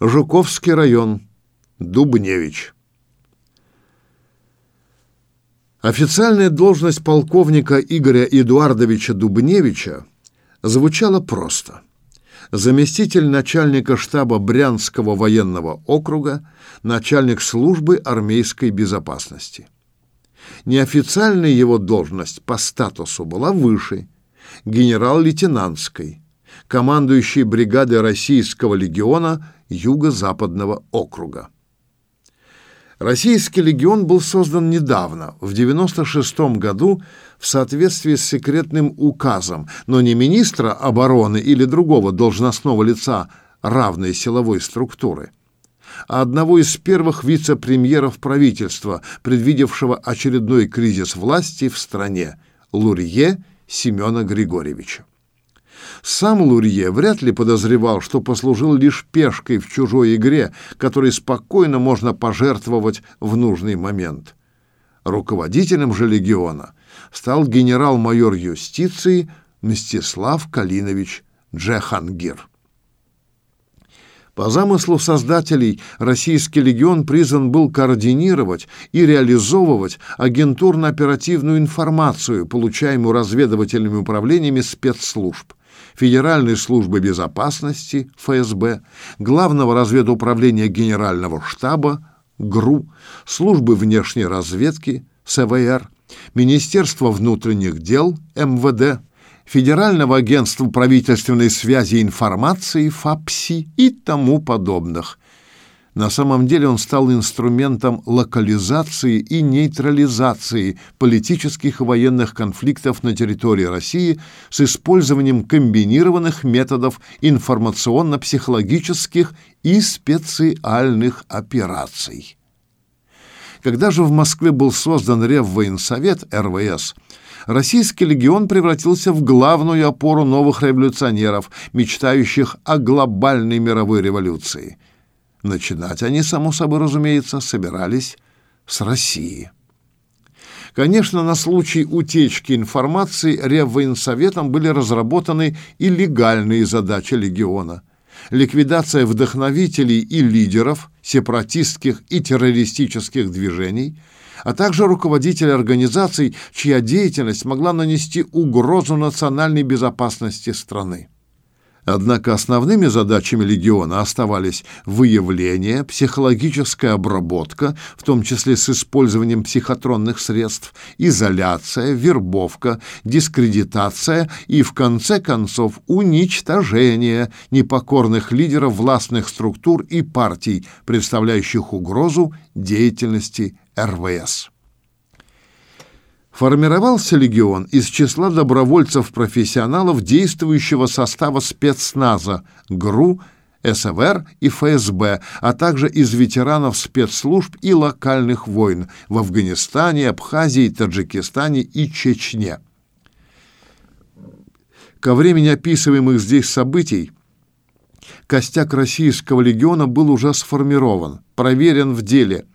Жуковский район. Дубневич. Официальная должность полковника Игоря Эдуардовича Дубневича звучала просто. Заместитель начальника штаба Брянского военного округа, начальник службы армейской безопасности. Неофициальная его должность по статусу была выше – генерал-лейтенантской, командующий бригадой Российского легиона Юго-Западного округа. Российский легион был создан недавно, в 96 году, в соответствии с секретным указом, но не министра обороны или другого должностного лица равной силовой структуры, а одного из первых вице-премьеров правительства, предвидевшего очередной кризис власти в стране, Лурье Семена Григорьевича. Сам Лурье вряд ли подозревал, что послужил лишь пешкой в чужой игре, которой спокойно можно пожертвовать в нужный момент. Руководителем же легиона стал генерал-майор юстиции Мстислав Калинович Джехангир. По замыслу создателей Российский легион призван был координировать и реализовывать агентурно-оперативную информацию, получаемую разведывательными управлениями спецслужб. Федеральной службы безопасности ФСБ, Главного разведуправления Генерального штаба ГРУ, Службы внешней разведки СВР, Министерства внутренних дел МВД, Федерального агентства правительственной связи и информации ФАПСИ и тому подобных. На самом деле он стал инструментом локализации и нейтрализации политических и военных конфликтов на территории России с использованием комбинированных методов информационно-психологических и специальных операций. Когда же в Москве был создан Реввоенсовет РВС, Российский легион превратился в главную опору новых революционеров, мечтающих о глобальной мировой революции – Начинать они, само собой разумеется, собирались с России. Конечно, на случай утечки информации Реввоенсоветом были разработаны и легальные задачи легиона. Ликвидация вдохновителей и лидеров сепаратистских и террористических движений, а также руководителей организаций, чья деятельность могла нанести угрозу национальной безопасности страны. Однако основными задачами легиона оставались выявление, психологическая обработка, в том числе с использованием психотронных средств, изоляция, вербовка, дискредитация и, в конце концов, уничтожение непокорных лидеров властных структур и партий, представляющих угрозу деятельности РВС. Формировался легион из числа добровольцев-профессионалов действующего состава спецназа ГРУ, СВР и ФСБ, а также из ветеранов спецслужб и локальных войн в Афганистане, Абхазии, Таджикистане и Чечне. Ко времени описываемых здесь событий костяк российского легиона был уже сформирован, проверен в деле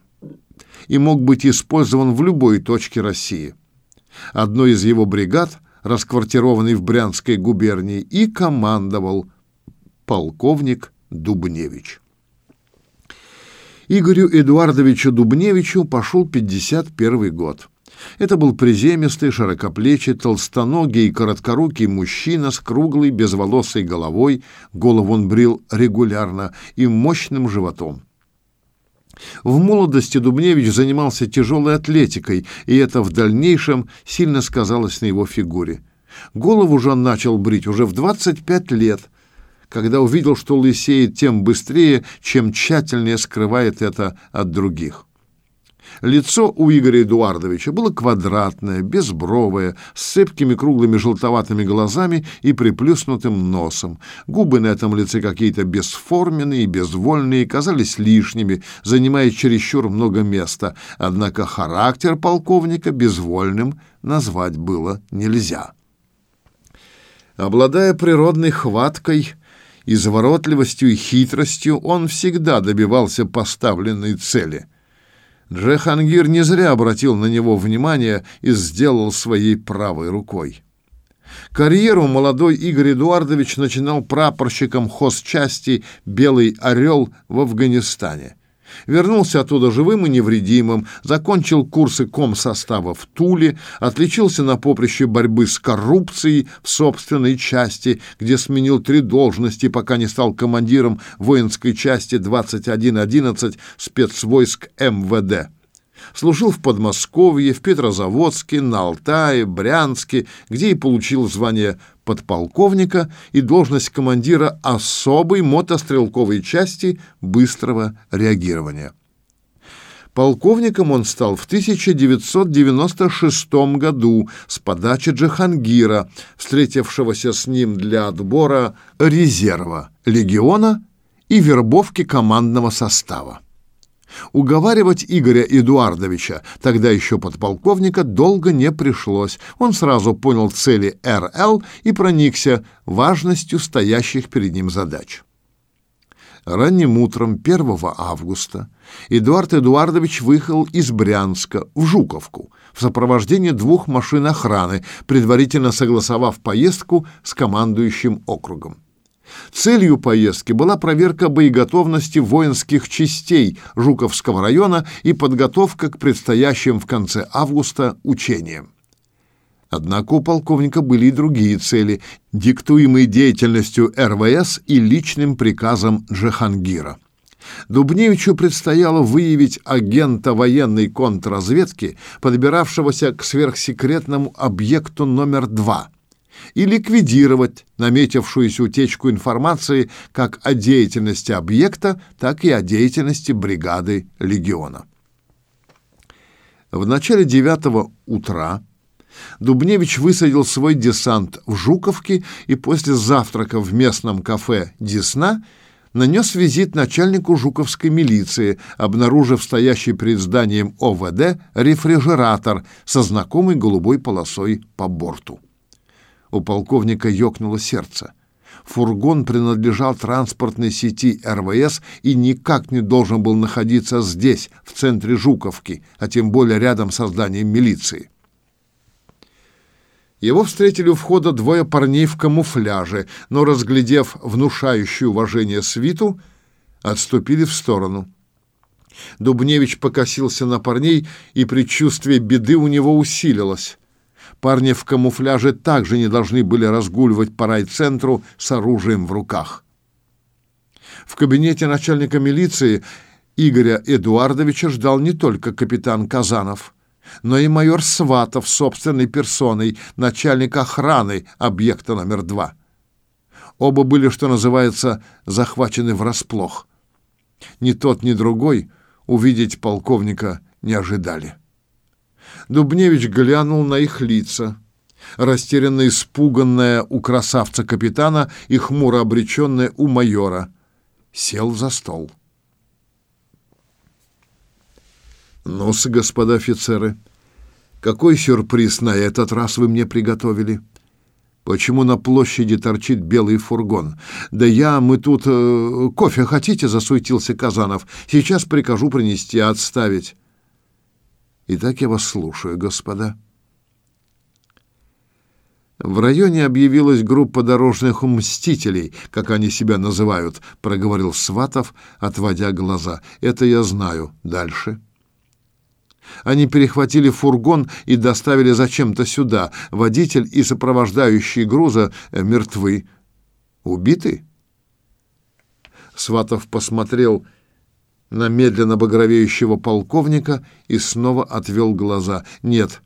и мог быть использован в любой точке России одной из его бригад, расквартированной в Брянской губернии, и командовал полковник Дубневич. Игорю Эдуардовичу Дубневичу пошел 51 год. Это был приземистый, широкоплечий, толстоногий и короткорукий мужчина с круглой, безволосой головой, голову он брил регулярно, и мощным животом. В молодости Дубневич занимался тяжелой атлетикой, и это в дальнейшем сильно сказалось на его фигуре. Голову же он начал брить уже в 25 лет, когда увидел, что лысеет тем быстрее, чем тщательнее скрывает это от других. Лицо у Игоря Эдуардовича было квадратное, безбровое, с цепкими круглыми желтоватыми глазами и приплюснутым носом. Губы на этом лице какие-то бесформенные безвольные, казались лишними, занимая чересчур много места. Однако характер полковника безвольным назвать было нельзя. Обладая природной хваткой, изворотливостью и хитростью, он всегда добивался поставленной цели — Джехангир не зря обратил на него внимание и сделал своей правой рукой. Карьеру молодой Игорь Эдуардович начинал прапорщиком хозчасти «Белый орел» в Афганистане. Вернулся оттуда живым и невредимым, закончил курсы комсостава в Туле, отличился на поприще борьбы с коррупцией в собственной части, где сменил три должности, пока не стал командиром воинской части 2111 спецвойск МВД. Служил в Подмосковье, в Петрозаводске, на Алтае, Брянске, где и получил звание подполковника и должность командира особой мотострелковой части быстрого реагирования. Полковником он стал в 1996 году с подачи Джахангира, встретившегося с ним для отбора резерва легиона и вербовки командного состава. Уговаривать Игоря Эдуардовича, тогда еще подполковника, долго не пришлось. Он сразу понял цели РЛ и проникся важностью стоящих перед ним задач. Ранним утром 1 августа Эдуард Эдуардович выехал из Брянска в Жуковку в сопровождении двух машин охраны, предварительно согласовав поездку с командующим округом. Целью поездки была проверка боеготовности воинских частей Жуковского района и подготовка к предстоящим в конце августа учениям. Однако у полковника были и другие цели, диктуемые деятельностью РВС и личным приказом Джахангира. Дубневичу предстояло выявить агента военной контрразведки, подбиравшегося к сверхсекретному объекту номер два – и ликвидировать наметившуюся утечку информации как о деятельности объекта, так и о деятельности бригады легиона. В начале девятого утра Дубневич высадил свой десант в Жуковке и после завтрака в местном кафе «Десна» нанес визит начальнику жуковской милиции, обнаружив стоящий перед зданием ОВД рефрижератор со знакомой голубой полосой по борту. У полковника ёкнуло сердце. Фургон принадлежал транспортной сети РВС и никак не должен был находиться здесь, в центре Жуковки, а тем более рядом со зданием милиции. Его встретили у входа двое парней в камуфляже, но, разглядев внушающую уважение свиту, отступили в сторону. Дубневич покосился на парней, и предчувствие беды у него усилилось. Парни в камуфляже также не должны были разгуливать по райцентру с оружием в руках. В кабинете начальника милиции Игоря Эдуардовича ждал не только капитан Казанов, но и майор Сватов собственной персоной, начальник охраны объекта номер два. Оба были, что называется, захвачены врасплох. Ни тот, ни другой увидеть полковника не ожидали. Дубневич глянул на их лица. Растерянно испуганная у красавца-капитана и хмуро обреченная у майора. Сел за стол. «Ну-с, господа офицеры, какой сюрприз на этот раз вы мне приготовили?» Почему на площади торчит белый фургон? Да я, мы тут... Э, кофе хотите?» — засуетился Казанов. «Сейчас прикажу принести, отставить». Итак, я вас слушаю, господа. В районе объявилась группа дорожных мстителей, как они себя называют, проговорил Сватов, отводя глаза. Это я знаю. Дальше. Они перехватили фургон и доставили зачем-то сюда. Водитель и сопровождающий груза мертвы. Убиты? Сватов посмотрел на медленно багровеющего полковника и снова отвел глаза. Нет,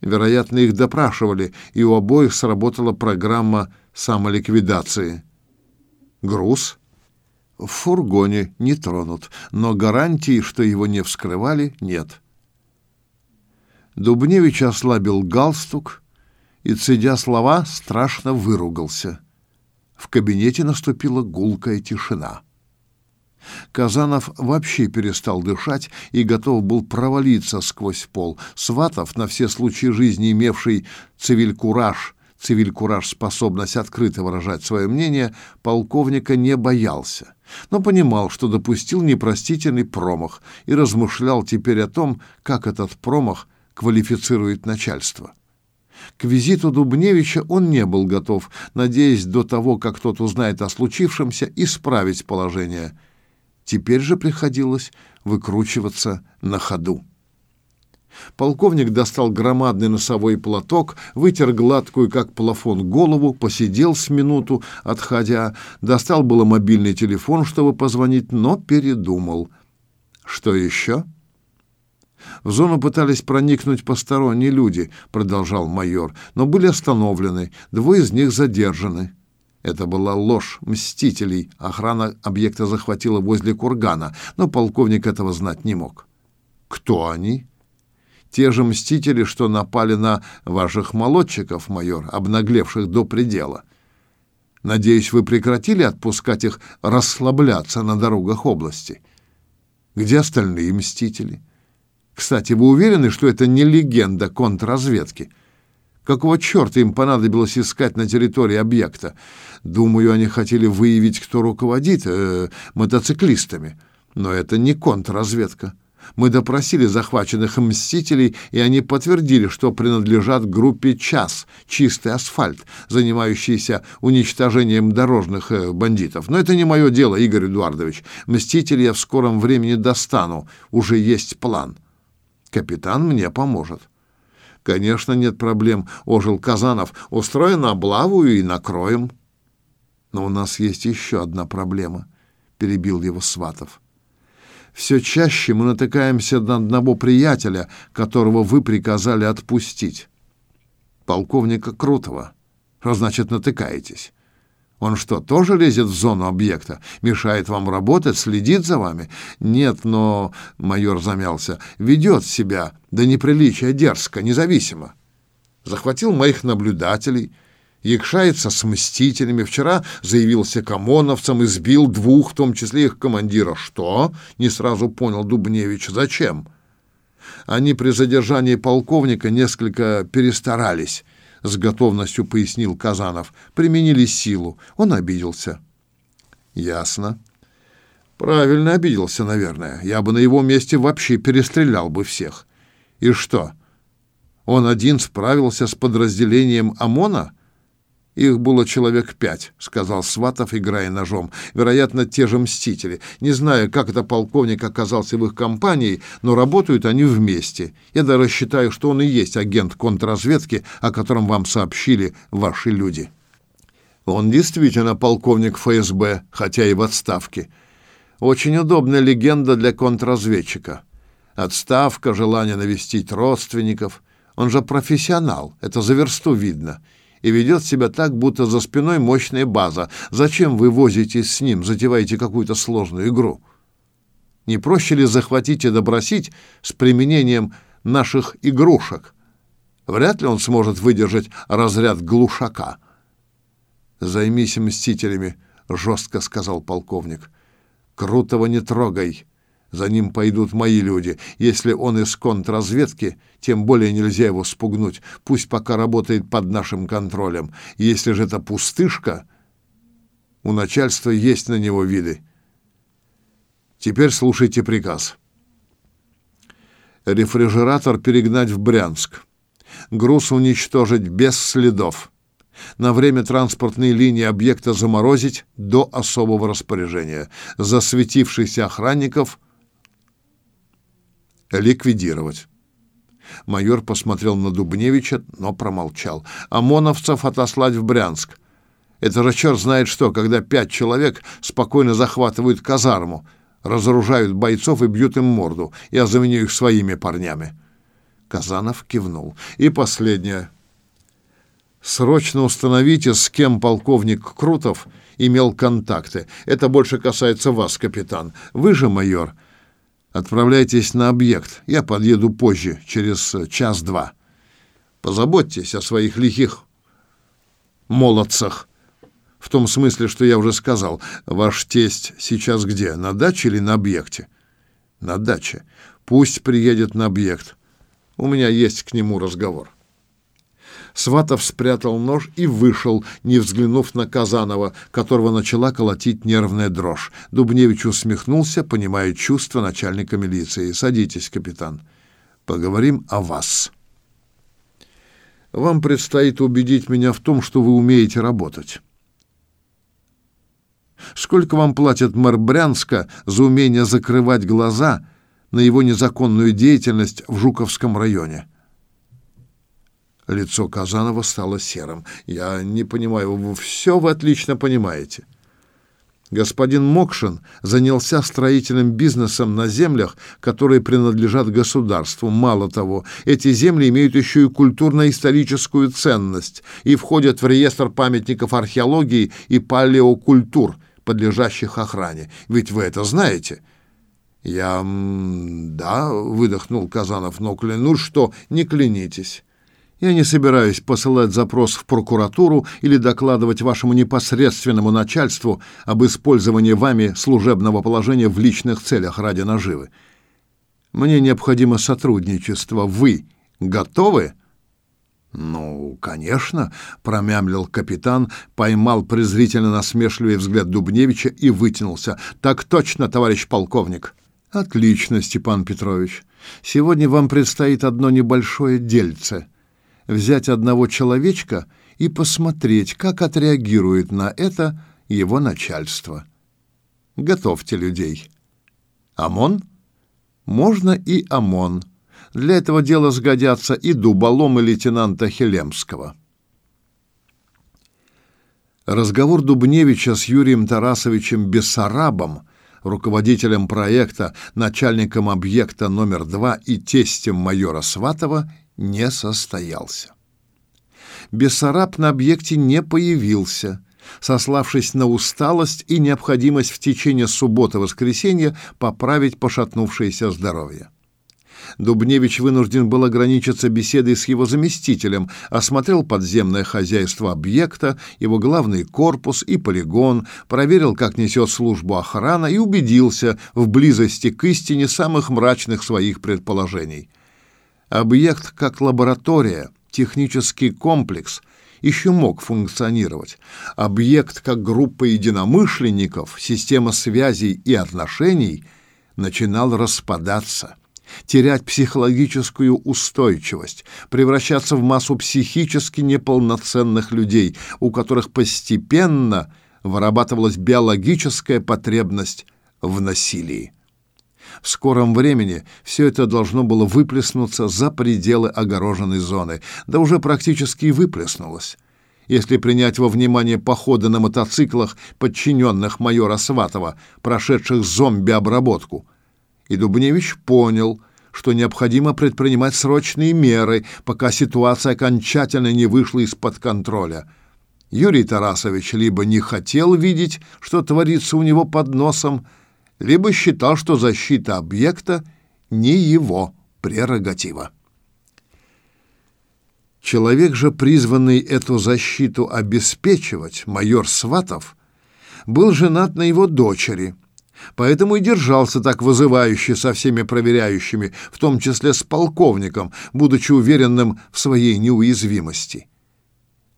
вероятно, их допрашивали, и у обоих сработала программа самоликвидации. Груз в фургоне не тронут, но гарантии, что его не вскрывали, нет. Дубневич ослабил галстук и, цедя слова, страшно выругался. В кабинете наступила гулкая тишина. Казанов вообще перестал дышать и готов был провалиться сквозь пол. Сватов, на все случаи жизни имевший цивиль-кураж, цивиль-кураж способность открыто выражать свое мнение, полковника не боялся, но понимал, что допустил непростительный промах и размышлял теперь о том, как этот промах квалифицирует начальство. К визиту Дубневича он не был готов, надеясь до того, как тот узнает о случившемся, исправить положение. Теперь же приходилось выкручиваться на ходу. Полковник достал громадный носовой платок, вытер гладкую, как плафон, голову, посидел с минуту, отходя, достал было мобильный телефон, чтобы позвонить, но передумал. «Что еще?» В зону пытались проникнуть посторонние люди, продолжал майор, но были остановлены, двое из них задержаны. Это была ложь мстителей. Охрана объекта захватила возле кургана, но полковник этого знать не мог. Кто они? Те же мстители, что напали на ваших молодчиков, майор, обнаглевших до предела. Надеюсь, вы прекратили отпускать их расслабляться на дорогах области. Где остальные мстители? Кстати, вы уверены, что это не легенда контрразведки? Какого черта им понадобилось искать на территории объекта? Думаю, они хотели выявить, кто руководит э, мотоциклистами. Но это не контрразведка. Мы допросили захваченных мстителей, и они подтвердили, что принадлежат группе «Час», чистый асфальт, занимающийся уничтожением дорожных э, бандитов. Но это не мое дело, Игорь Эдуардович. Мстителей я в скором времени достану. Уже есть план. Капитан мне поможет. Конечно, нет проблем, ожил Казанов. Устроим облаву и накроем. Но у нас есть еще одна проблема, перебил его Сватов. Все чаще мы натыкаемся на одного приятеля, которого вы приказали отпустить. Полковника Крутого. Что значит натыкаетесь? Он что, тоже лезет в зону объекта? Мешает вам работать, следит за вами? Нет, но, майор замялся, ведет себя до неприличия дерзко, независимо. Захватил моих наблюдателей, якшается с мстителями. Вчера заявился к ОМОНовцам, избил двух, в том числе их командира. Что? Не сразу понял Дубневич. Зачем? Они при задержании полковника несколько перестарались с готовностью пояснил Казанов. Применили силу. Он обиделся. Ясно. Правильно обиделся, наверное. Я бы на его месте вообще перестрелял бы всех. И что? Он один справился с подразделением ОМОНа? Их было человек пять, сказал Сватов, играя ножом. Вероятно, те же мстители. Не знаю, как это полковник оказался в их компании, но работают они вместе. Я даже считаю, что он и есть агент контрразведки, о котором вам сообщили ваши люди. Он действительно полковник ФСБ, хотя и в отставке. Очень удобная легенда для контрразведчика. Отставка, желание навестить родственников. Он же профессионал, это за версту видно и ведет себя так, будто за спиной мощная база. Зачем вы возитесь с ним, затеваете какую-то сложную игру? Не проще ли захватить и добросить с применением наших игрушек? Вряд ли он сможет выдержать разряд глушака. «Займись мстителями», — жестко сказал полковник. «Крутого не трогай. За ним пойдут мои люди. Если он из контрразведки, тем более нельзя его спугнуть. Пусть пока работает под нашим контролем. Если же это пустышка, у начальства есть на него виды. Теперь слушайте приказ. Рефрижератор перегнать в Брянск. Груз уничтожить без следов. На время транспортной линии объекта заморозить до особого распоряжения. Засветившихся охранников – ликвидировать. Майор посмотрел на Дубневича, но промолчал. ОМОНовцев отослать в Брянск. Это же черт знает что, когда пять человек спокойно захватывают казарму, разоружают бойцов и бьют им морду. Я заменю их своими парнями. Казанов кивнул. И последнее. Срочно установите, с кем полковник Крутов имел контакты. Это больше касается вас, капитан. Вы же, майор, — Отправляйтесь на объект. Я подъеду позже, через час-два. Позаботьтесь о своих лихих молодцах. В том смысле, что я уже сказал. Ваш тесть сейчас где? На даче или на объекте? На даче. Пусть приедет на объект. У меня есть к нему разговор. Сватов спрятал нож и вышел, не взглянув на Казанова, которого начала колотить нервная дрожь. Дубневич усмехнулся, понимая чувства начальника милиции. «Садитесь, капитан. Поговорим о вас». вам предстоит убедить меня в том, что вы умеете работать. Сколько вам платит мэр Брянска за умение закрывать глаза на его незаконную деятельность в Жуковском районе? Лицо Казанова стало серым. Я не понимаю, вы все вы отлично понимаете. Господин Мокшин занялся строительным бизнесом на землях, которые принадлежат государству. Мало того, эти земли имеют еще и культурно-историческую ценность и входят в реестр памятников археологии и палеокультур, подлежащих охране. Ведь вы это знаете. Я... да, выдохнул Казанов, но клянусь, что не клянитесь. Я не собираюсь посылать запрос в прокуратуру или докладывать вашему непосредственному начальству об использовании вами служебного положения в личных целях ради наживы. Мне необходимо сотрудничество. Вы готовы? Ну, конечно, промямлил капитан, поймал презрительно насмешливый взгляд Дубневича и вытянулся. Так точно, товарищ полковник. Отлично, Степан Петрович. Сегодня вам предстоит одно небольшое дельце взять одного человечка и посмотреть, как отреагирует на это его начальство. Готовьте людей. ОМОН? Можно и ОМОН. Для этого дела сгодятся и дуболомы лейтенанта Хелемского. Разговор Дубневича с Юрием Тарасовичем Бессарабом, руководителем проекта, начальником объекта номер два и тестем майора Сватова, не состоялся. Бессараб на объекте не появился, сославшись на усталость и необходимость в течение субботы-воскресенья поправить пошатнувшееся здоровье. Дубневич вынужден был ограничиться беседой с его заместителем, осмотрел подземное хозяйство объекта, его главный корпус и полигон, проверил, как несет службу охрана и убедился в близости к истине самых мрачных своих предположений. Объект как лаборатория, технический комплекс еще мог функционировать. Объект как группа единомышленников, система связей и отношений начинал распадаться, терять психологическую устойчивость, превращаться в массу психически неполноценных людей, у которых постепенно вырабатывалась биологическая потребность в насилии. В скором времени все это должно было выплеснуться за пределы огороженной зоны, да уже практически и выплеснулось. Если принять во внимание походы на мотоциклах подчиненных майора Сватова, прошедших зомби-обработку, и Дубневич понял, что необходимо предпринимать срочные меры, пока ситуация окончательно не вышла из-под контроля. Юрий Тарасович либо не хотел видеть, что творится у него под носом, либо считал, что защита объекта не его прерогатива. Человек же, призванный эту защиту обеспечивать, майор Сватов, был женат на его дочери, поэтому и держался так вызывающе со всеми проверяющими, в том числе с полковником, будучи уверенным в своей неуязвимости.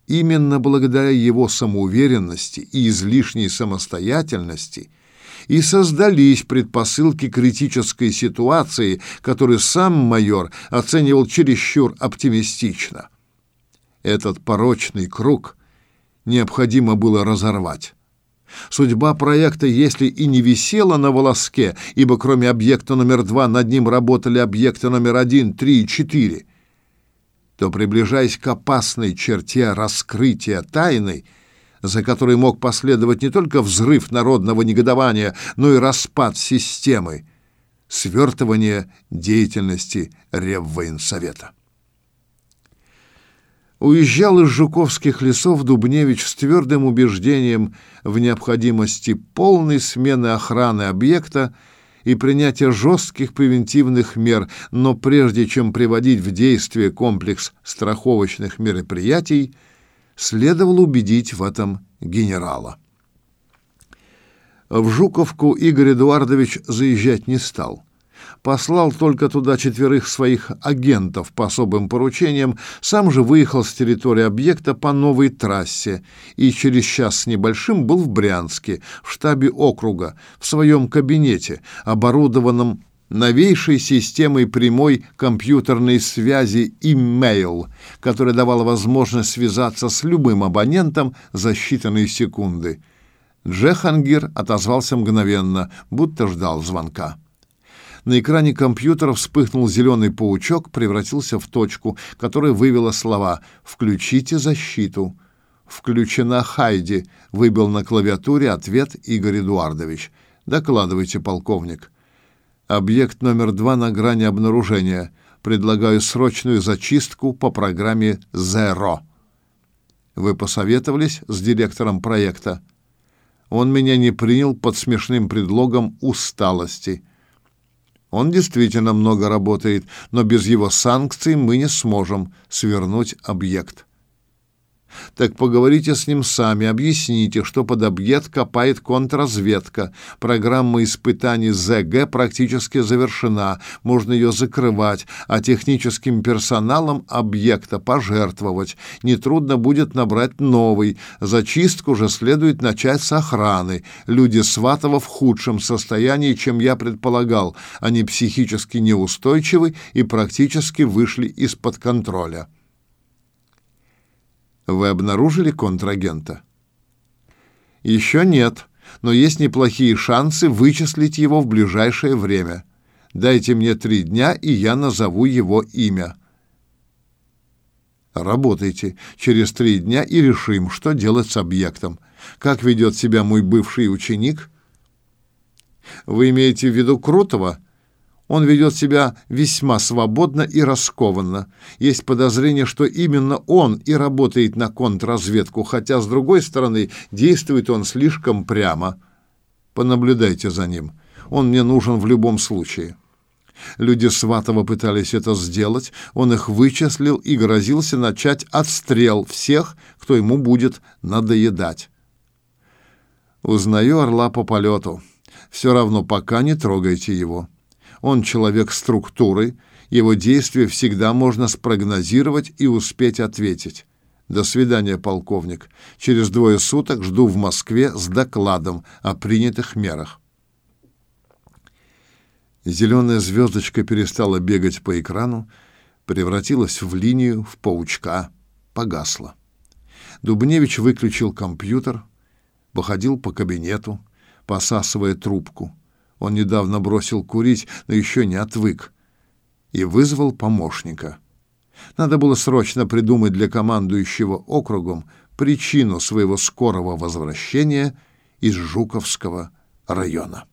Именно благодаря его самоуверенности и излишней самостоятельности – и создались предпосылки критической ситуации, которую сам майор оценивал чересчур оптимистично. Этот порочный круг необходимо было разорвать. Судьба проекта, если и не висела на волоске, ибо кроме объекта номер два над ним работали объекты номер один, три и четыре, то, приближаясь к опасной черте раскрытия тайны, за которой мог последовать не только взрыв народного негодования, но и распад системы, свертывание деятельности Реввоенсовета. Уезжал из Жуковских лесов Дубневич с твердым убеждением в необходимости полной смены охраны объекта и принятия жестких превентивных мер, но прежде чем приводить в действие комплекс страховочных мероприятий, следовало убедить в этом генерала. В Жуковку Игорь Эдуардович заезжать не стал. Послал только туда четверых своих агентов по особым поручениям, сам же выехал с территории объекта по новой трассе и через час с небольшим был в Брянске, в штабе округа, в своем кабинете, оборудованном новейшей системой прямой компьютерной связи email, которая давала возможность связаться с любым абонентом за считанные секунды. Джехангир отозвался мгновенно, будто ждал звонка. На экране компьютера вспыхнул зеленый паучок, превратился в точку, которая вывела слова «Включите защиту». «Включена Хайди», — выбил на клавиатуре ответ Игорь Эдуардович. «Докладывайте, полковник». «Объект номер два на грани обнаружения. Предлагаю срочную зачистку по программе «Зеро». Вы посоветовались с директором проекта? Он меня не принял под смешным предлогом усталости. Он действительно много работает, но без его санкций мы не сможем свернуть объект. Так поговорите с ним сами, объясните, что под объект копает контрразведка. Программа испытаний ЗГ практически завершена, можно ее закрывать, а техническим персоналом объекта пожертвовать. Нетрудно будет набрать новый. Зачистку же следует начать с охраны. Люди Сватова в худшем состоянии, чем я предполагал. Они психически неустойчивы и практически вышли из-под контроля. Вы обнаружили контрагента? Еще нет, но есть неплохие шансы вычислить его в ближайшее время. Дайте мне три дня, и я назову его имя. Работайте через три дня и решим, что делать с объектом. Как ведет себя мой бывший ученик? Вы имеете в виду Крутого? Он ведет себя весьма свободно и раскованно. Есть подозрение, что именно он и работает на контрразведку, хотя, с другой стороны, действует он слишком прямо. Понаблюдайте за ним. Он мне нужен в любом случае. Люди Сватова пытались это сделать, он их вычислил и грозился начать отстрел всех, кто ему будет надоедать. Узнаю орла по полету. Все равно пока не трогайте его. Он человек структуры, его действия всегда можно спрогнозировать и успеть ответить. До свидания, полковник. Через двое суток жду в Москве с докладом о принятых мерах. Зеленая звездочка перестала бегать по экрану, превратилась в линию, в паучка, погасла. Дубневич выключил компьютер, походил по кабинету, посасывая трубку. Он недавно бросил курить, но еще не отвык. И вызвал помощника. Надо было срочно придумать для командующего округом причину своего скорого возвращения из Жуковского района.